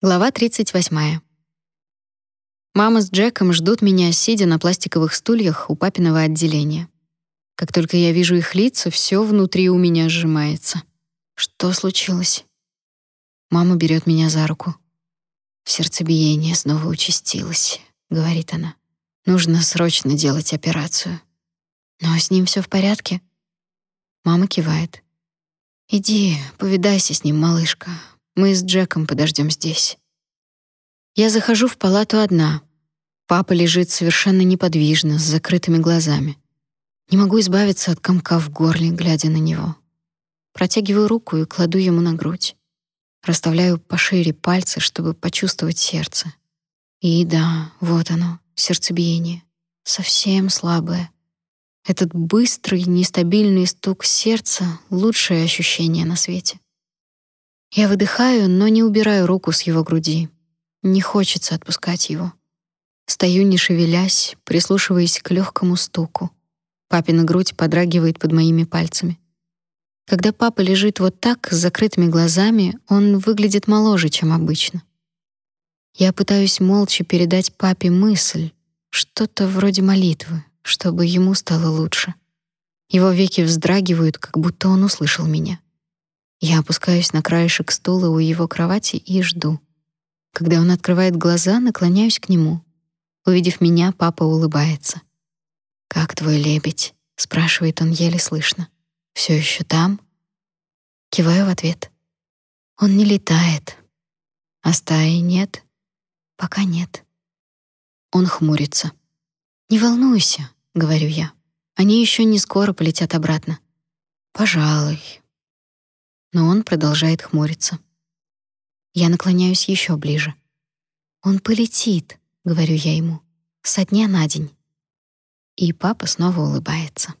Глава 38. Мама с Джеком ждут меня, сидя на пластиковых стульях у папиного отделения. Как только я вижу их лица, все внутри у меня сжимается. Что случилось? Мама берет меня за руку. Сердцебиение снова участилось, говорит она. Нужно срочно делать операцию. Но с ним все в порядке? Мама кивает. Иди, повидайся с ним, малышка. Мы с Джеком подождем здесь. Я захожу в палату одна. Папа лежит совершенно неподвижно, с закрытыми глазами. Не могу избавиться от комка в горле, глядя на него. Протягиваю руку и кладу ему на грудь. Расставляю пошире пальцы, чтобы почувствовать сердце. И да, вот оно, сердцебиение. Совсем слабое. Этот быстрый, нестабильный стук сердца — лучшее ощущение на свете. Я выдыхаю, но не убираю руку с его груди. Не хочется отпускать его. Стою, не шевелясь, прислушиваясь к легкому стуку. Папина грудь подрагивает под моими пальцами. Когда папа лежит вот так, с закрытыми глазами, он выглядит моложе, чем обычно. Я пытаюсь молча передать папе мысль, что-то вроде молитвы, чтобы ему стало лучше. Его веки вздрагивают, как будто он услышал меня. Я опускаюсь на краешек стула у его кровати и жду. Когда он открывает глаза, наклоняюсь к нему. Увидев меня, папа улыбается. «Как твой лебедь?» — спрашивает он еле слышно. Все еще там?» Киваю в ответ. «Он не летает. А стаи нет?» «Пока нет». Он хмурится. «Не волнуйся», — говорю я. «Они еще не скоро полетят обратно». «Пожалуй», но он продолжает хмуриться. Я наклоняюсь еще ближе. «Он полетит», — говорю я ему, — «со дня на день». И папа снова улыбается.